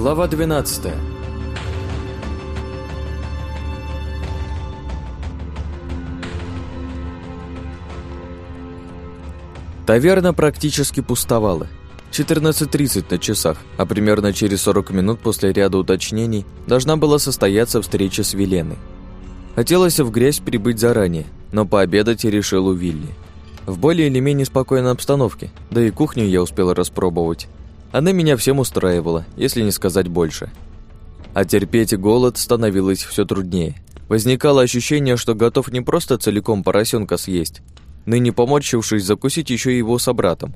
Глава 12 Таверна практически пустовала. 14.30 на часах, а примерно через 40 минут после ряда уточнений должна была состояться встреча с Веленой. Хотелось в грязь прибыть заранее, но пообедать решил у Вилли. В более или менее спокойной обстановке, да и кухню я успел распробовать. Она меня всем устраивала, если не сказать больше. А терпеть голод становилось все труднее. Возникало ощущение, что готов не просто целиком поросенка съесть, но и не поморщившись закусить еще и его собратом.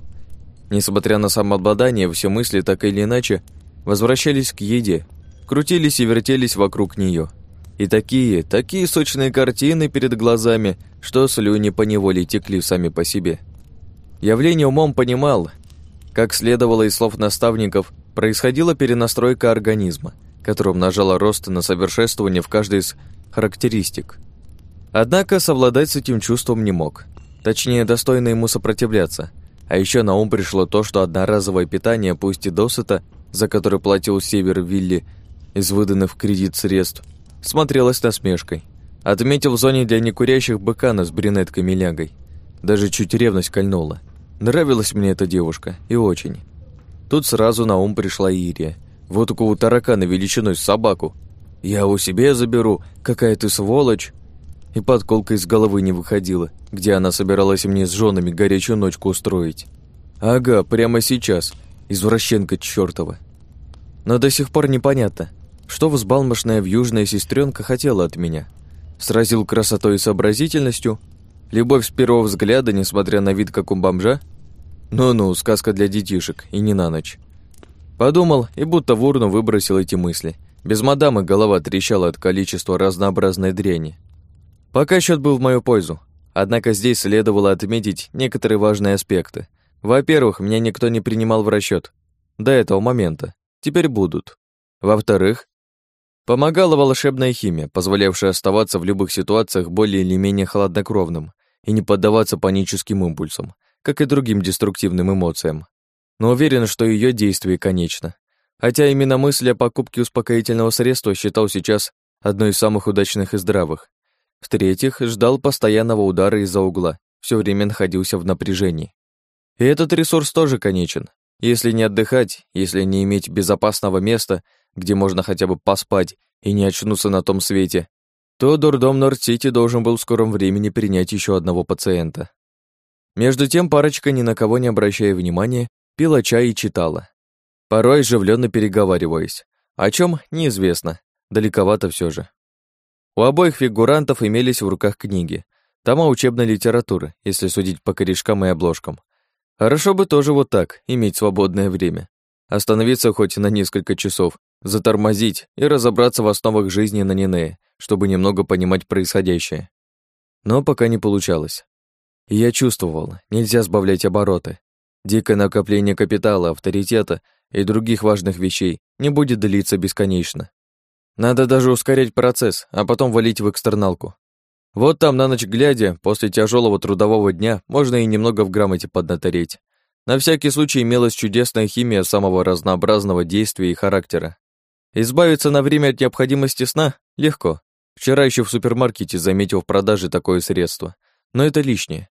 Несмотря на самообладание, все мысли так или иначе возвращались к еде, крутились и вертелись вокруг нее. И такие, такие сочные картины перед глазами, что слюни поневоле текли сами по себе. Явление умом понимал, как следовало из слов наставников, происходила перенастройка организма, которая умножала рост на совершенствование в каждой из характеристик. Однако совладать с этим чувством не мог. Точнее, достойно ему сопротивляться. А еще на ум пришло то, что одноразовое питание, пусть и досыта, за которое платил Север Вилли из выданных в кредит средств, смотрелось насмешкой. Отметил в зоне для некурящих быкана с брюнеткой-милягой. Даже чуть ревность кольнула. Нравилась мне эта девушка, и очень. Тут сразу на ум пришла Ирия. Вот у кого таракана величиной с собаку. Я у себя заберу, какая ты сволочь. И подколка из головы не выходила, где она собиралась мне с женами горячую ночку устроить. Ага, прямо сейчас, извращенка чёртова. Но до сих пор непонятно, что взбалмошная вьюжная сестренка хотела от меня. Сразил красотой и сообразительностью, Любовь с первого взгляда, несмотря на вид как у бомжа? Ну-ну, сказка для детишек, и не на ночь. Подумал и будто в урну выбросил эти мысли. Без мадамы голова трещала от количества разнообразной дряни. Пока счет был в мою пользу. Однако здесь следовало отметить некоторые важные аспекты. Во-первых, меня никто не принимал в расчет. До этого момента. Теперь будут. Во-вторых, помогала волшебная химия, позволявшая оставаться в любых ситуациях более или менее хладнокровным и не поддаваться паническим импульсам, как и другим деструктивным эмоциям. Но уверен, что ее действие конечно. Хотя именно мысль о покупке успокоительного средства считал сейчас одной из самых удачных и здравых. В-третьих, ждал постоянного удара из-за угла, все время находился в напряжении. И этот ресурс тоже конечен. Если не отдыхать, если не иметь безопасного места, где можно хотя бы поспать и не очнуться на том свете, то дурдом Норд-Сити должен был в скором времени принять еще одного пациента. Между тем парочка, ни на кого не обращая внимания, пила чай и читала. Порой оживленно переговариваясь. О чем неизвестно, далековато все же. У обоих фигурантов имелись в руках книги, тома учебной литературы, если судить по корешкам и обложкам. Хорошо бы тоже вот так, иметь свободное время. Остановиться хоть на несколько часов, затормозить и разобраться в основах жизни на Нинее, чтобы немного понимать происходящее. Но пока не получалось. Я чувствовал, нельзя сбавлять обороты. Дикое накопление капитала, авторитета и других важных вещей не будет длиться бесконечно. Надо даже ускорять процесс, а потом валить в экстерналку. Вот там на ночь глядя, после тяжелого трудового дня, можно и немного в грамоте поднатореть. На всякий случай имелась чудесная химия самого разнообразного действия и характера. Избавиться на время от необходимости сна легко. Вчера еще в супермаркете заметил в продаже такое средство. Но это лишнее.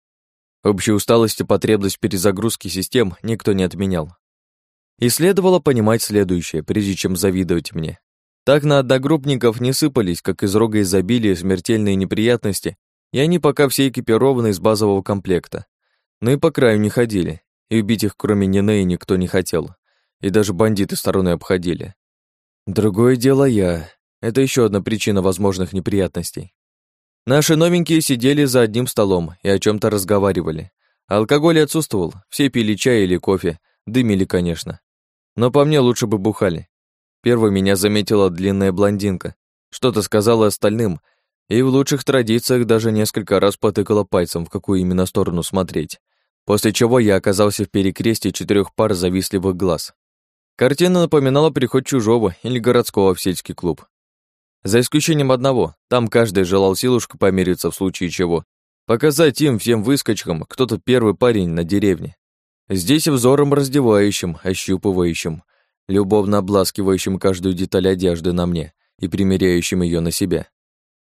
Общую усталость и потребность перезагрузки систем никто не отменял. И следовало понимать следующее, прежде чем завидовать мне. Так на одногруппников не сыпались, как из рога изобилия, смертельные неприятности, и они пока все экипированы из базового комплекта. Но и по краю не ходили, и убить их кроме Нинеи никто не хотел. И даже бандиты стороной обходили. Другое дело я. Это еще одна причина возможных неприятностей. Наши новенькие сидели за одним столом и о чем то разговаривали. Алкоголь отсутствовал, все пили чай или кофе, дымили, конечно. Но по мне лучше бы бухали. Первой меня заметила длинная блондинка, что-то сказала остальным, и в лучших традициях даже несколько раз потыкала пальцем, в какую именно сторону смотреть. После чего я оказался в перекрестии четырех пар завистливых глаз. Картина напоминала приход чужого или городского в сельский клуб. За исключением одного, там каждый желал силушку помериться в случае чего. Показать им, всем выскочкам, кто то первый парень на деревне. Здесь взором раздевающим, ощупывающим, любовно обласкивающим каждую деталь одежды на мне и примеряющим ее на себя.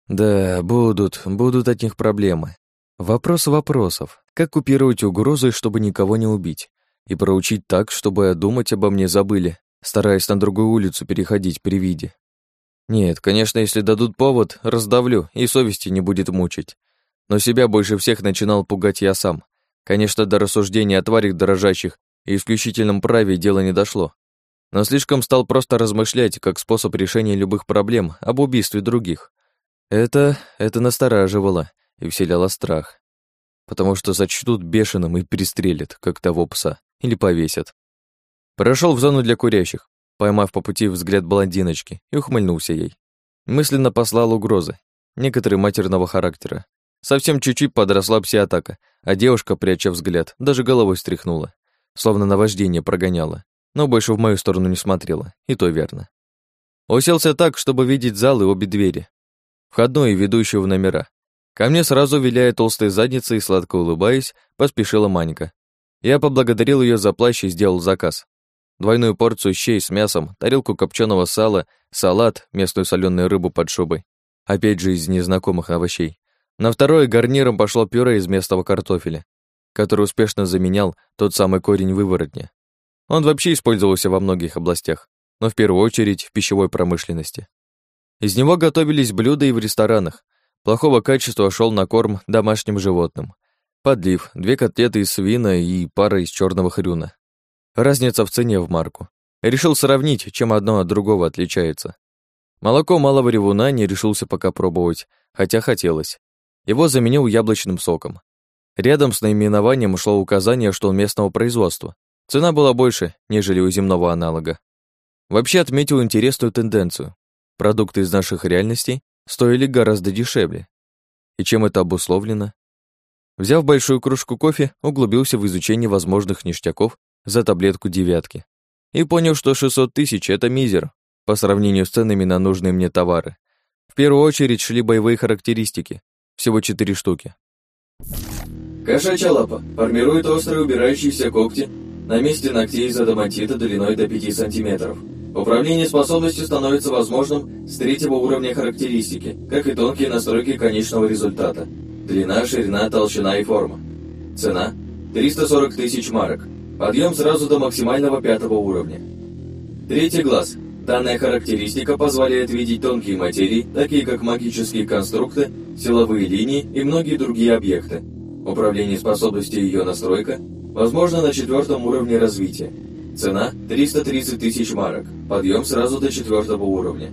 Да, будут, будут от них проблемы. Вопрос вопросов. Как купировать угрозы, чтобы никого не убить? И проучить так, чтобы думать обо мне забыли, стараясь на другую улицу переходить при виде. Нет, конечно, если дадут повод, раздавлю, и совести не будет мучить. Но себя больше всех начинал пугать я сам. Конечно, до рассуждения о тварях дорожащих и исключительном праве дело не дошло. Но слишком стал просто размышлять, как способ решения любых проблем, об убийстве других. Это... это настораживало и вселяло страх. Потому что зачтут бешеным и пристрелят, как того пса, или повесят. Прошел в зону для курящих, поймав по пути взгляд блондиночки, и ухмыльнулся ей. Мысленно послал угрозы, некоторые матерного характера. Совсем чуть-чуть подросла пси-атака, а девушка, пряча взгляд, даже головой стряхнула, словно наваждение прогоняла, но больше в мою сторону не смотрела, и то верно. Уселся так, чтобы видеть зал и обе двери, входную и ведущую в номера. Ко мне сразу, виляя толстой задницей и сладко улыбаясь, поспешила Манька. Я поблагодарил ее за плащ и сделал заказ двойную порцию щей с мясом, тарелку копченого сала, салат, местную соленую рыбу под шубой, опять же из незнакомых овощей. На второе гарниром пошло пюре из местного картофеля, который успешно заменял тот самый корень выворотня. Он вообще использовался во многих областях, но в первую очередь в пищевой промышленности. Из него готовились блюда и в ресторанах. Плохого качества шел на корм домашним животным. Подлив, две котлеты из свина и пара из черного хрюна. Разница в цене в марку. Решил сравнить, чем одно от другого отличается. Молоко малого ревуна не решился пока пробовать, хотя хотелось. Его заменил яблочным соком. Рядом с наименованием ушло указание, что он местного производства. Цена была больше, нежели у земного аналога. Вообще отметил интересную тенденцию. Продукты из наших реальностей стоили гораздо дешевле. И чем это обусловлено? Взяв большую кружку кофе, углубился в изучение возможных ништяков за таблетку девятки. И понял, что 600 тысяч — это мизер по сравнению с ценами на нужные мне товары. В первую очередь шли боевые характеристики, всего 4 штуки. Кошачья лапа формирует острые убирающиеся когти на месте ногтей из адамантита длиной до 5 см. Управление способностью становится возможным с третьего уровня характеристики, как и тонкие настройки конечного результата. Длина, ширина, толщина и форма. Цена – 340 тысяч марок. Подъем сразу до максимального пятого уровня. Третий глаз. Данная характеристика позволяет видеть тонкие материи, такие как магические конструкты, силовые линии и многие другие объекты. Управление способностью ее настройка возможно на четвертом уровне развития. Цена – 330 тысяч марок. Подъем сразу до четвертого уровня.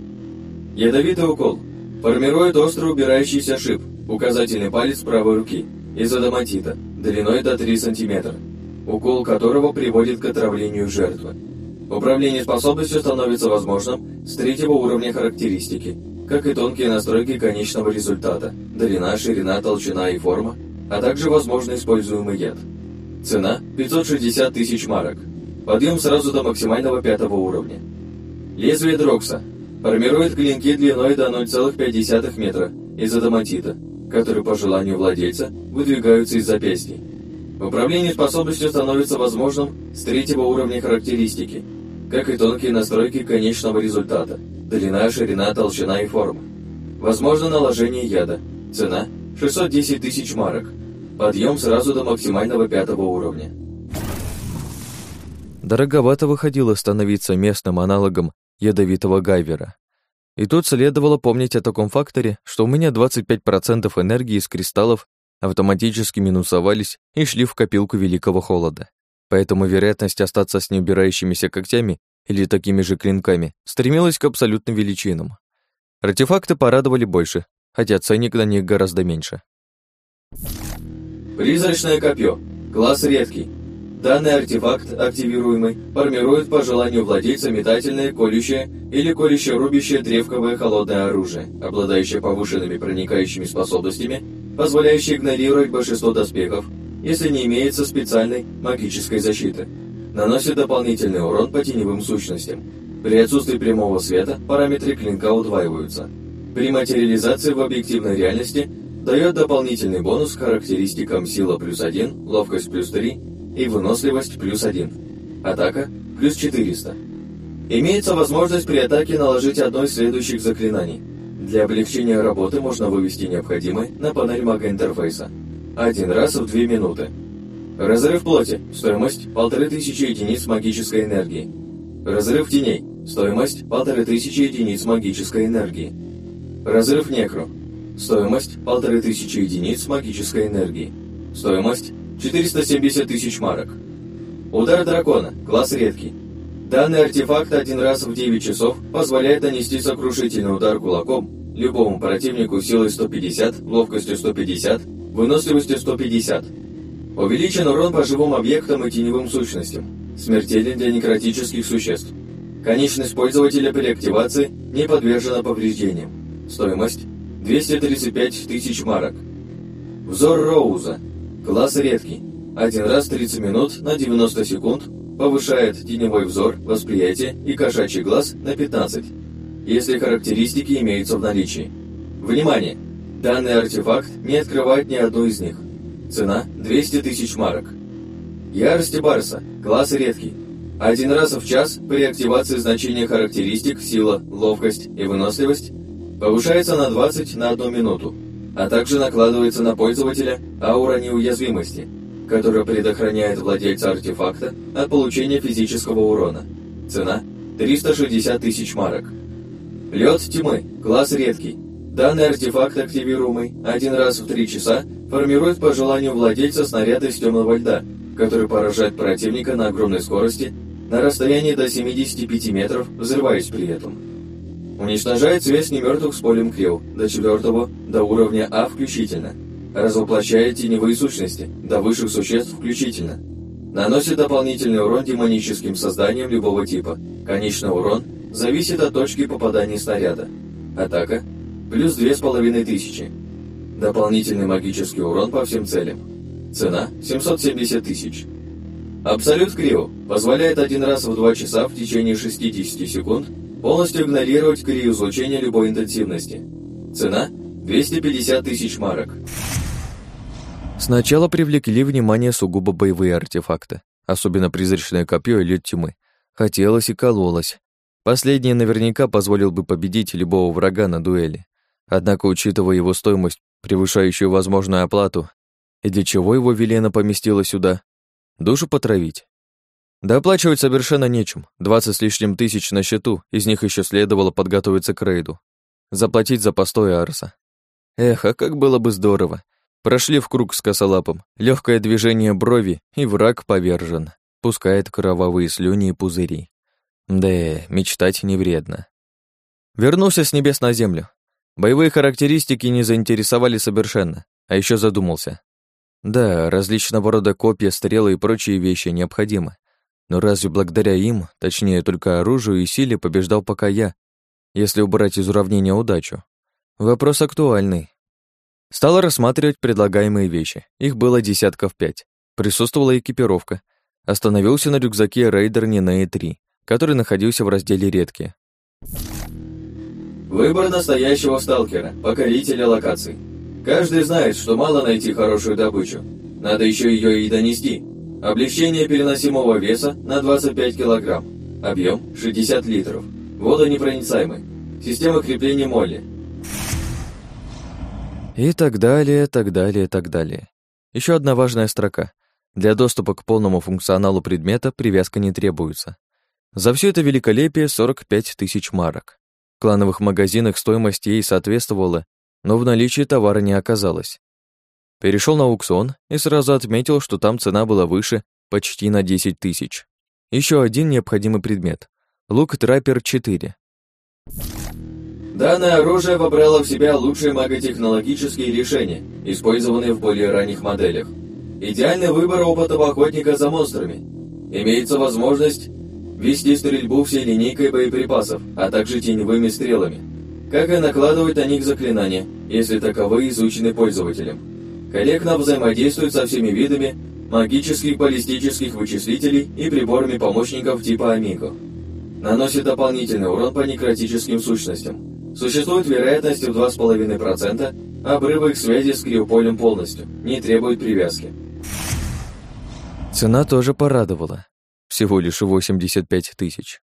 Ядовитый укол. Формирует острый убирающийся шип, указательный палец правой руки, из адамантита, длиной до 3 сантиметра укол которого приводит к отравлению жертвы. Управление способностью становится возможным с третьего уровня характеристики, как и тонкие настройки конечного результата, длина, ширина, толщина и форма, а также возможно используемый яд. Цена – 560 тысяч марок. Подъем сразу до максимального пятого уровня. Лезвие Дрокса. Формирует клинки длиной до 0,5 метра из адамантита, которые по желанию владельца выдвигаются из запястья. Управление способностью становится возможным с третьего уровня характеристики, как и тонкие настройки конечного результата, длина, ширина, толщина и форма. Возможно наложение яда. Цена – 610 тысяч марок. Подъем сразу до максимального пятого уровня. Дороговато выходило становиться местным аналогом ядовитого гайвера. И тут следовало помнить о таком факторе, что у меня 25% энергии из кристаллов автоматически минусовались и шли в копилку великого холода. Поэтому вероятность остаться с неубирающимися когтями или такими же клинками стремилась к абсолютным величинам. Артефакты порадовали больше, хотя ценник на них гораздо меньше. Призрачное копье. Класс редкий. Данный артефакт, активируемый, формирует по желанию владельца метательное, колющее или колюще-рубящее древковое холодное оружие, обладающее повышенными проникающими способностями позволяющий игнорировать большинство доспехов, если не имеется специальной магической защиты. Наносит дополнительный урон по теневым сущностям. При отсутствии прямого света параметры клинка удваиваются. При материализации в объективной реальности дает дополнительный бонус к характеристикам сила плюс 1, ловкость плюс 3 и выносливость плюс 1. Атака плюс 400. Имеется возможность при атаке наложить одно из следующих заклинаний. Для облегчения работы можно вывести необходимое на панель мага-интерфейса. Один раз в две минуты. Разрыв плоти. Стоимость – полторы тысячи единиц магической энергии. Разрыв теней. Стоимость – полторы тысячи единиц магической энергии. Разрыв некру. Стоимость – полторы тысячи единиц магической энергии. Стоимость – 470 тысяч марок. Удар дракона. Класс редкий. Данный артефакт один раз в 9 часов позволяет нанести сокрушительный удар кулаком любому противнику силой 150, ловкостью 150, выносливостью 150. Увеличен урон по живым объектам и теневым сущностям. Смертелен для некротических существ. Конечность пользователя при активации не подвержена повреждениям. Стоимость 235 тысяч марок. Взор Роуза. Класс редкий. Один раз 30 минут на 90 секунд повышает теневой взор, восприятие и кошачий глаз на 15, если характеристики имеются в наличии. Внимание! Данный артефакт не открывает ни одну из них. Цена 200 тысяч марок. Ярость Барса. Класс редкий. Один раз в час при активации значения характеристик сила, ловкость и выносливость повышается на 20 на одну минуту, а также накладывается на пользователя аура неуязвимости, которая предохраняет владельца артефакта от получения физического урона. Цена 360 тысяч марок. Лед тьмы. Класс редкий. Данный артефакт, активируемый один раз в три часа, формирует по желанию владельца снаряд из темного льда, который поражает противника на огромной скорости на расстоянии до 75 метров, взрываясь при этом. Уничтожает связь немертвых с полем Крил до четвертого, до уровня А включительно. Развоплощает теневые сущности, до высших существ включительно. Наносит дополнительный урон демоническим созданиям любого типа. Конечный урон зависит от точки попадания снаряда. Атака плюс две с половиной тысячи. Дополнительный магический урон по всем целям. Цена 770 тысяч. Абсолют Крио позволяет один раз в два часа в течение 60 секунд полностью игнорировать криоизлучение любой интенсивности. Цена 250 тысяч марок. Сначала привлекли внимание сугубо боевые артефакты, особенно призрачное копье и лед тьмы. Хотелось и кололось. Последнее наверняка позволил бы победить любого врага на дуэли. Однако, учитывая его стоимость, превышающую возможную оплату, и для чего его Велена поместила сюда, душу потравить. Доплачивать совершенно нечем, 20 с лишним тысяч на счету, из них еще следовало подготовиться к рейду. Заплатить за постой Арса. Эх, а как было бы здорово. Прошли в круг с косолапом, легкое движение брови, и враг повержен. Пускает кровавые слюни и пузыри. Да, мечтать не вредно. Вернулся с небес на землю. Боевые характеристики не заинтересовали совершенно, а еще задумался. Да, различного рода копья, стрелы и прочие вещи необходимы. Но разве благодаря им, точнее только оружию и силе, побеждал пока я, если убрать из уравнения удачу? Вопрос актуальный. Стал рассматривать предлагаемые вещи. Их было десятков пять. Присутствовала экипировка. Остановился на рюкзаке Рейдер Нинеи 3, который находился в разделе «Редкие». Выбор настоящего сталкера, покорителя локаций. Каждый знает, что мало найти хорошую добычу. Надо еще ее и донести. Облегчение переносимого веса на 25 килограмм. Объем 60 литров. Водонепроницаемый. Система крепления Молли. И так далее, так далее, так далее. Еще одна важная строка. Для доступа к полному функционалу предмета привязка не требуется. За все это великолепие 45 тысяч марок клановых магазинах стоимость ей соответствовала, но в наличии товара не оказалось. Перешел на аукцион и сразу отметил, что там цена была выше почти на 10 тысяч. Еще один необходимый предмет. Лук Траппер 4. Данное оружие вобрало в себя лучшие маготехнологические решения, использованные в более ранних моделях. Идеальный выбор опытного охотника за монстрами. Имеется возможность вести стрельбу всей линейкой боеприпасов, а также теневыми стрелами, как и накладывать на них заклинания, если таковые изучены пользователем. Коллектно взаимодействует со всеми видами магических баллистических вычислителей и приборами помощников типа Амиго. Наносит дополнительный урон по некротическим сущностям. Существует вероятность в 2,5% обрыва их связи с криополем полностью, не требует привязки. Цена тоже порадовала всего лишь 85 тысяч.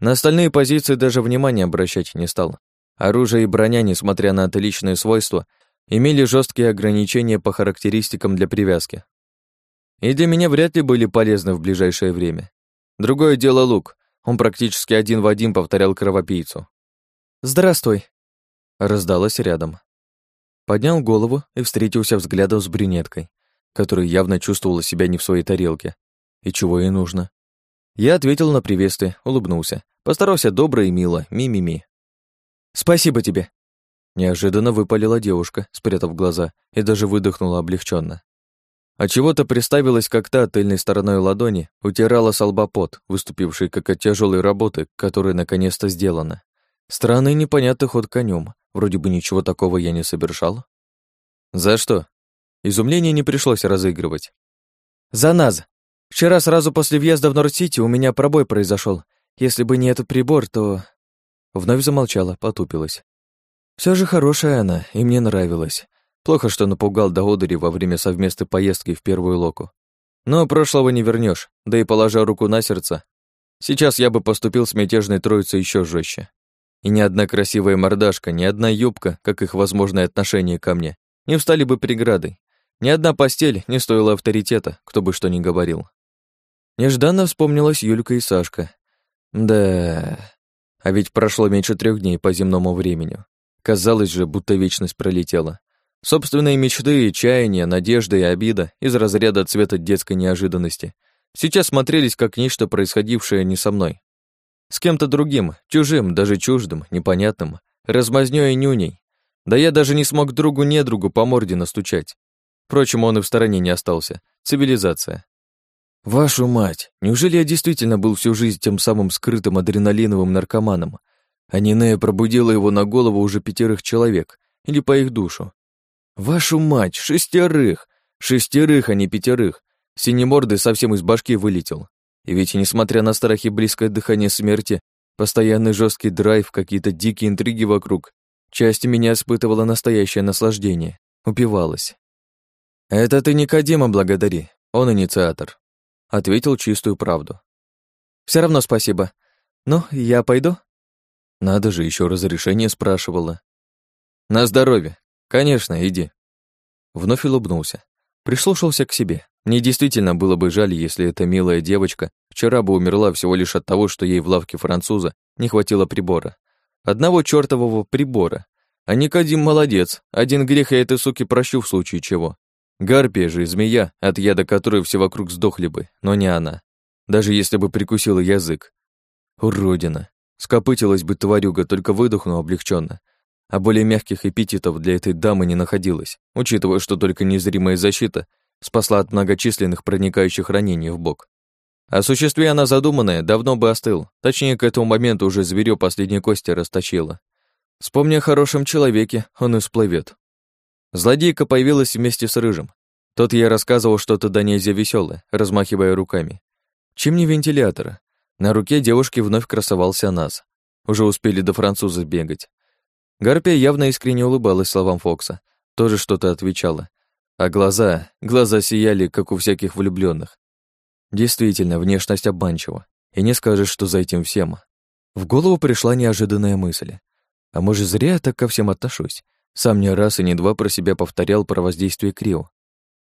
На остальные позиции даже внимания обращать не стал. Оружие и броня, несмотря на отличные свойства, имели жесткие ограничения по характеристикам для привязки. И для меня вряд ли были полезны в ближайшее время. Другое дело лук. Он практически один в один повторял кровопийцу. «Здравствуй», — раздалось рядом. Поднял голову и встретился взглядом с брюнеткой, которая явно чувствовала себя не в своей тарелке. И чего ей нужно? Я ответил на приветствие, улыбнулся. Постарался добро и мило, ми-ми-ми. «Спасибо тебе!» Неожиданно выпалила девушка, спрятав глаза, и даже выдохнула облегченно. А чего-то приставилась как та тыльной стороной ладони, утирала с выступивший как от тяжелой работы, которая наконец-то сделана. Странный непонятный ход конем. Вроде бы ничего такого я не совершал. За что? Изумление не пришлось разыгрывать. За нас. Вчера сразу после въезда в Норд-Сити у меня пробой произошел. Если бы не этот прибор, то... Вновь замолчала, потупилась. Все же хорошая она, и мне нравилась. Плохо, что напугал до одури во время совместной поездки в первую локу. Но прошлого не вернешь, да и положа руку на сердце, сейчас я бы поступил с мятежной троицей еще жестче. И ни одна красивая мордашка, ни одна юбка, как их возможное отношение ко мне, не встали бы преградой. Ни одна постель не стоила авторитета, кто бы что ни говорил. Нежданно вспомнилась Юлька и Сашка. Да, а ведь прошло меньше трех дней по земному времени. Казалось же, будто вечность пролетела. Собственные мечты, чаяния, надежды и обида из разряда цвета детской неожиданности сейчас смотрелись как нечто, происходившее не со мной. С кем-то другим, чужим, даже чуждым, непонятным, размазнёй и нюней. Да я даже не смог другу-недругу по морде настучать. Впрочем, он и в стороне не остался. Цивилизация. Вашу мать, неужели я действительно был всю жизнь тем самым скрытым адреналиновым наркоманом, а Нинея пробудила его на голову уже пятерых человек, или по их душу? Вашу мать, шестерых! Шестерых, а не пятерых. Синемордый совсем из башки вылетел. И ведь, несмотря на страх и близкое дыхание смерти, постоянный жесткий драйв, какие-то дикие интриги вокруг, часть меня испытывала настоящее наслаждение, упивалась. «Это ты Никодима благодари, он инициатор», — ответил чистую правду. Все равно спасибо. Ну, я пойду?» Надо же, еще разрешение спрашивала. «На здоровье», «Конечно, иди». Вновь улыбнулся. Прислушался к себе. Мне действительно было бы жаль, если эта милая девочка вчера бы умерла всего лишь от того, что ей в лавке француза не хватило прибора. Одного чертового прибора. А Никодим молодец. Один грех я этой суки прощу в случае чего. Гарпия же, змея, от яда которой все вокруг сдохли бы, но не она. Даже если бы прикусила язык. Уродина. Скопытилась бы тварюга, только выдохну облегченно а более мягких эпитетов для этой дамы не находилось, учитывая, что только незримая защита спасла от многочисленных проникающих ранений в бок. О существе она задуманная давно бы остыл, точнее, к этому моменту уже зверё последние кости расточила. Вспомни о хорошем человеке, он и всплывет. Злодейка появилась вместе с Рыжим. Тот я рассказывал что-то до нельзя веселое, размахивая руками. Чем не вентилятора? На руке девушки вновь красовался нас. Уже успели до француза бегать. Гарпия явно искренне улыбалась словам Фокса, тоже что-то отвечала. А глаза, глаза сияли, как у всяких влюбленных. Действительно, внешность обманчива, и не скажешь, что за этим всем. В голову пришла неожиданная мысль. А может, зря я так ко всем отношусь? Сам не раз и не два про себя повторял про воздействие Крио.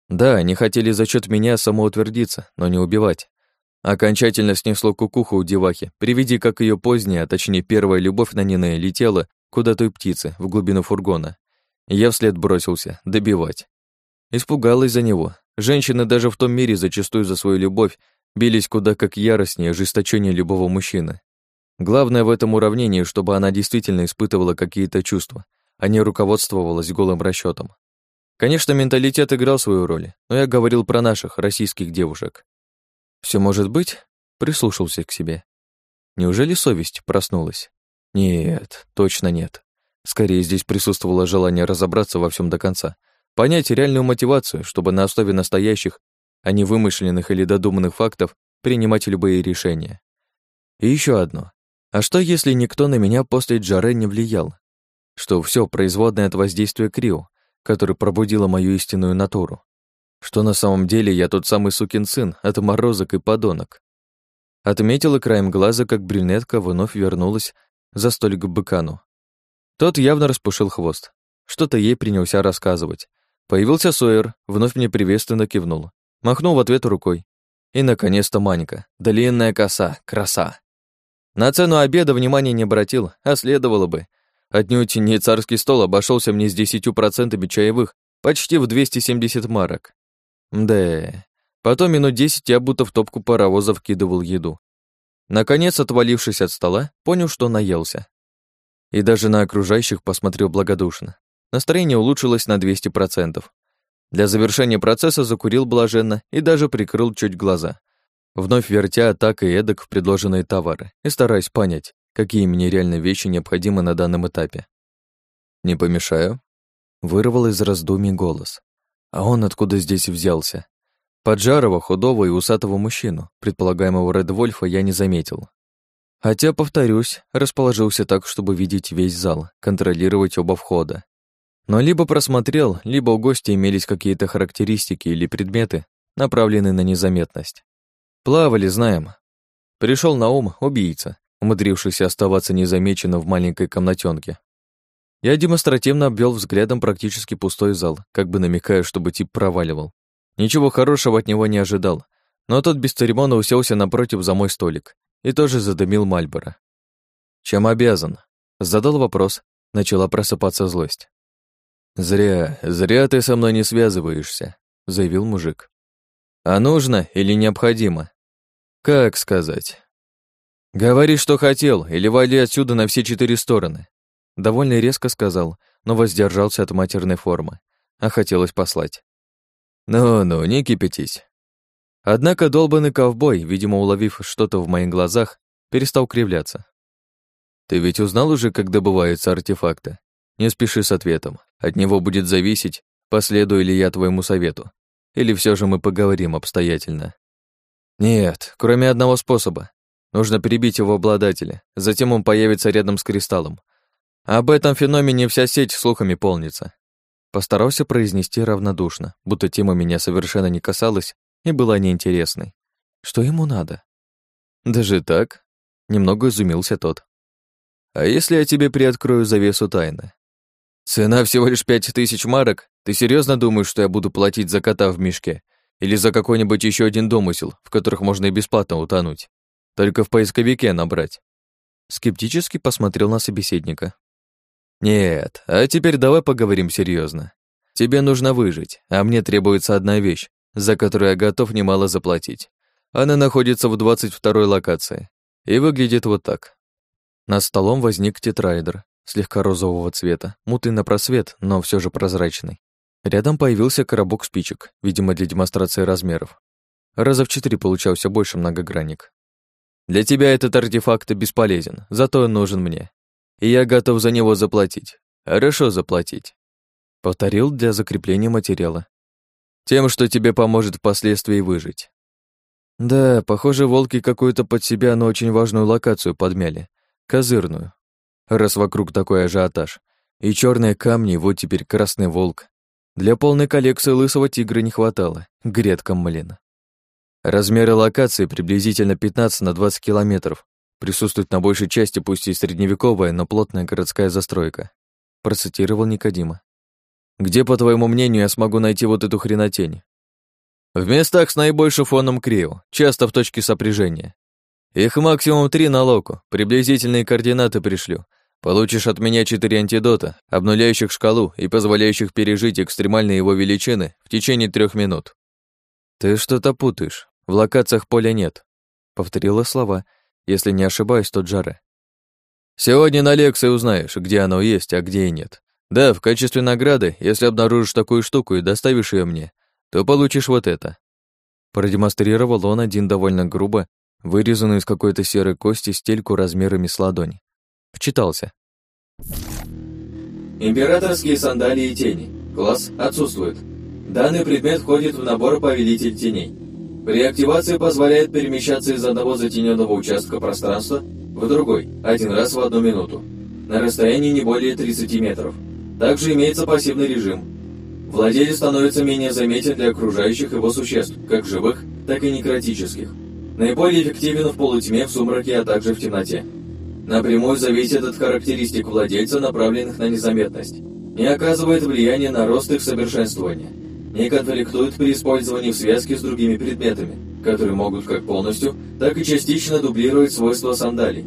Да, они хотели за счет меня самоутвердиться, но не убивать. Окончательно снесло кукуху у девахи, приведи, как ее поздняя, а точнее первая любовь на Нине летела куда той птицы, в глубину фургона. Я вслед бросился, добивать. Испугалась за него. Женщины даже в том мире зачастую за свою любовь бились куда как яростнее ожесточение любого мужчины. Главное в этом уравнении, чтобы она действительно испытывала какие-то чувства, а не руководствовалась голым расчетом. Конечно, менталитет играл свою роль, но я говорил про наших, российских девушек. Все может быть? Прислушался к себе. Неужели совесть проснулась? Нет, точно нет. Скорее, здесь присутствовало желание разобраться во всем до конца, понять реальную мотивацию, чтобы на основе настоящих, а не вымышленных или додуманных фактов принимать любые решения. И еще одно. А что, если никто на меня после Джаре не влиял? Что все производное от воздействия Крио, который пробудило мою истинную натуру? Что на самом деле я тот самый сукин сын, отморозок и подонок? Отметила краем глаза, как брюнетка вновь вернулась за столик к быкану. Тот явно распушил хвост. Что-то ей принялся рассказывать. Появился Сойер, вновь мне приветственно кивнул. Махнул в ответ рукой. И, наконец-то, Манька. Длинная коса, краса. На цену обеда внимания не обратил, а следовало бы. Отнюдь не царский стол обошелся мне с десятью процентами чаевых, почти в 270 марок. Да, потом минут десять я будто в топку паровоза вкидывал еду. Наконец, отвалившись от стола, понял, что наелся. И даже на окружающих посмотрел благодушно. Настроение улучшилось на 200%. Для завершения процесса закурил блаженно и даже прикрыл чуть глаза, вновь вертя так и эдак в предложенные товары и стараясь понять, какие мне реально вещи необходимы на данном этапе. «Не помешаю?» Вырвал из раздумий голос. А он откуда здесь взялся? Поджарого, худого и усатого мужчину, предполагаемого Ред Вольфа, я не заметил. Хотя, повторюсь, расположился так, чтобы видеть весь зал, контролировать оба входа. Но либо просмотрел, либо у гостя имелись какие-то характеристики или предметы, направленные на незаметность. Плавали, знаем. Пришел на ум убийца, умудрившийся оставаться незамеченным в маленькой комнатенке. Я демонстративно обвел взглядом практически пустой зал, как бы намекая, чтобы тип проваливал. Ничего хорошего от него не ожидал, но тот без церемона уселся напротив за мой столик и тоже задымил Мальборо. «Чем обязан?» Задал вопрос, начала просыпаться злость. «Зря, зря ты со мной не связываешься», — заявил мужик. «А нужно или необходимо?» «Как сказать?» «Говори, что хотел, или вали отсюда на все четыре стороны», — довольно резко сказал, но воздержался от матерной формы, а хотелось послать. «Ну-ну, не кипятись». Однако долбанный ковбой, видимо, уловив что-то в моих глазах, перестал кривляться. «Ты ведь узнал уже, как добываются артефакты? Не спеши с ответом. От него будет зависеть, последую ли я твоему совету. Или все же мы поговорим обстоятельно. Нет, кроме одного способа. Нужно перебить его обладателя, затем он появится рядом с кристаллом. Об этом феномене вся сеть слухами полнится. Постарался произнести равнодушно, будто тема меня совершенно не касалась и была неинтересной. Что ему надо? Даже так? Немного изумился тот. А если я тебе приоткрою завесу тайны? Цена всего лишь пять тысяч марок? Ты серьезно думаешь, что я буду платить за кота в мешке? Или за какой-нибудь еще один домысел, в которых можно и бесплатно утонуть? Только в поисковике набрать. Скептически посмотрел на собеседника. Нет, а теперь давай поговорим серьезно. Тебе нужно выжить, а мне требуется одна вещь, за которую я готов немало заплатить. Она находится в 22-й локации и выглядит вот так. Над столом возник тетрайдер, слегка розового цвета, мутный на просвет, но все же прозрачный. Рядом появился коробок спичек, видимо, для демонстрации размеров. Раза в четыре получался больше многогранник. Для тебя этот артефакт бесполезен, зато он нужен мне. И я готов за него заплатить. Хорошо заплатить. Повторил для закрепления материала. Тем, что тебе поможет впоследствии выжить. Да, похоже, волки какую-то под себя, но очень важную локацию подмяли. Козырную раз вокруг такой ажиотаж. И черные камни, вот теперь красный волк. Для полной коллекции лысого тигра не хватало, гредкам млин. Размеры локации приблизительно 15 на 20 километров. Присутствует на большей части, пусть и средневековая, но плотная городская застройка. Процитировал Никодима. Где, по твоему мнению, я смогу найти вот эту хренотень? В местах с наибольшим фоном Крио, часто в точке сопряжения. Их максимум три на локу, приблизительные координаты пришлю. Получишь от меня четыре антидота, обнуляющих шкалу и позволяющих пережить экстремальные его величины в течение трех минут. Ты что-то путаешь, в локациях поля нет. Повторила слова, если не ошибаюсь, тот Джаре. Сегодня на лекции узнаешь, где оно есть, а где и нет. Да, в качестве награды, если обнаружишь такую штуку и доставишь ее мне, то получишь вот это. Продемонстрировал он один довольно грубо вырезанную из какой-то серой кости стельку размерами с ладонь. Вчитался. Императорские сандалии тени. Класс отсутствует. Данный предмет входит в набор Повелитель теней. При активации позволяет перемещаться из одного затененного участка пространства в другой, один раз в одну минуту, на расстоянии не более 30 метров. Также имеется пассивный режим. Владелец становится менее заметен для окружающих его существ, как живых, так и некротических. Наиболее эффективен в полутьме, в сумраке, а также в темноте. Напрямую зависит от характеристик владельца, направленных на незаметность. Не оказывает влияния на рост их совершенствования. Не конфликтует при использовании в связке с другими предметами, которые могут как полностью, так и частично дублировать свойства сандалий.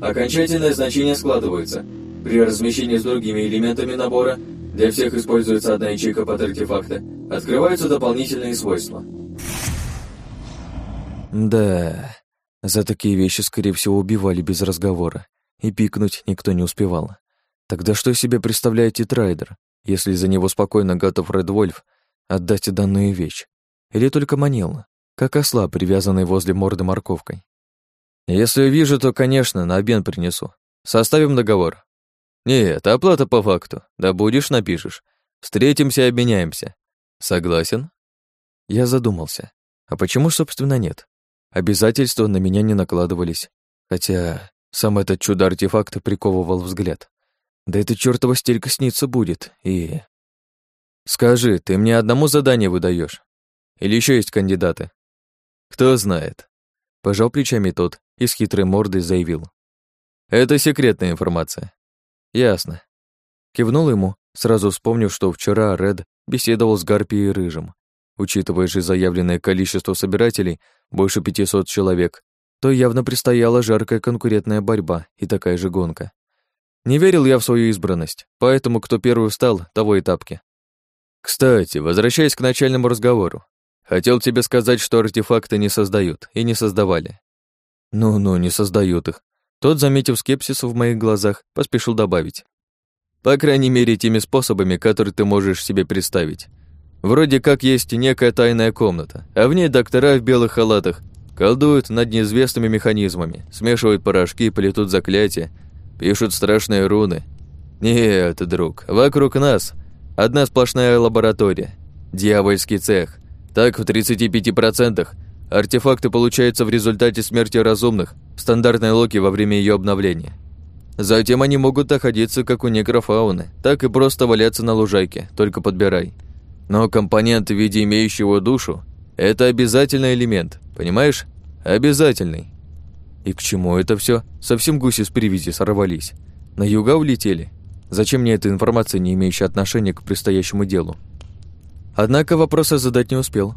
Окончательное значение складывается. При размещении с другими элементами набора для всех используется одна ячейка под артефакта. Открываются дополнительные свойства. Да, за такие вещи, скорее всего, убивали без разговора. И пикнуть никто не успевал. Тогда что себе представляет Тетрайдер, если за него спокойно готов Редвольф отдать данную вещь? Или только манил, как осла, привязанный возле морды морковкой? Если увижу, то, конечно, на обмен принесу. Составим договор. Нет, оплата по факту. Да будешь, напишешь. Встретимся и обменяемся. Согласен? Я задумался. А почему, собственно, нет? Обязательства на меня не накладывались. Хотя сам этот чудо-артефакт приковывал взгляд. Да эта чертова стелька снится будет, и... Скажи, ты мне одному задание выдаешь? Или еще есть кандидаты? Кто знает. Пожал плечами тот и с хитрой мордой заявил. Это секретная информация. Ясно. Кивнул ему, сразу вспомнив, что вчера Ред беседовал с Гарпией Рыжим. Учитывая же заявленное количество собирателей, больше 500 человек, то явно предстояла жаркая конкурентная борьба и такая же гонка. Не верил я в свою избранность, поэтому кто первый встал, того и тапки. Кстати, возвращаясь к начальному разговору, хотел тебе сказать, что артефакты не создают и не создавали. Ну-ну, не создают их. Тот, заметив скепсис в моих глазах, поспешил добавить. По крайней мере, теми способами, которые ты можешь себе представить. Вроде как есть некая тайная комната, а в ней доктора в белых халатах колдуют над неизвестными механизмами, смешивают порошки, плетут заклятия, пишут страшные руны. Нет, друг, вокруг нас одна сплошная лаборатория, дьявольский цех. Так в 35% Артефакты получаются в результате смерти разумных в стандартной локе во время ее обновления. Затем они могут находиться как у некрофауны, так и просто валяться на лужайке, только подбирай. Но компонент в виде имеющего душу – это обязательный элемент, понимаешь? Обязательный. И к чему это все? Совсем гуси с привязи сорвались. На юга улетели. Зачем мне эта информация, не имеющая отношения к предстоящему делу? Однако вопроса задать не успел.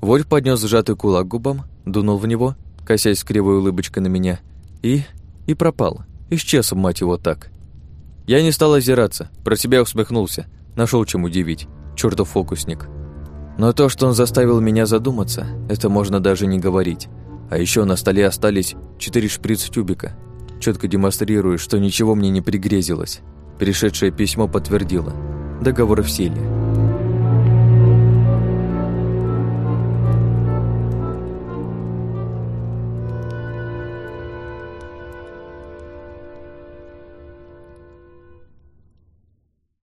Вольф поднес сжатый кулак губам, дунул в него, косясь кривой улыбочкой на меня, и... и пропал. Исчез, мать его, так. Я не стал озираться, про себя усмехнулся, нашел чем удивить. Чёртов фокусник. Но то, что он заставил меня задуматься, это можно даже не говорить. А еще на столе остались четыре шприц-тюбика, четко демонстрируя, что ничего мне не пригрезилось. Перешедшее письмо подтвердило. Договор в силе.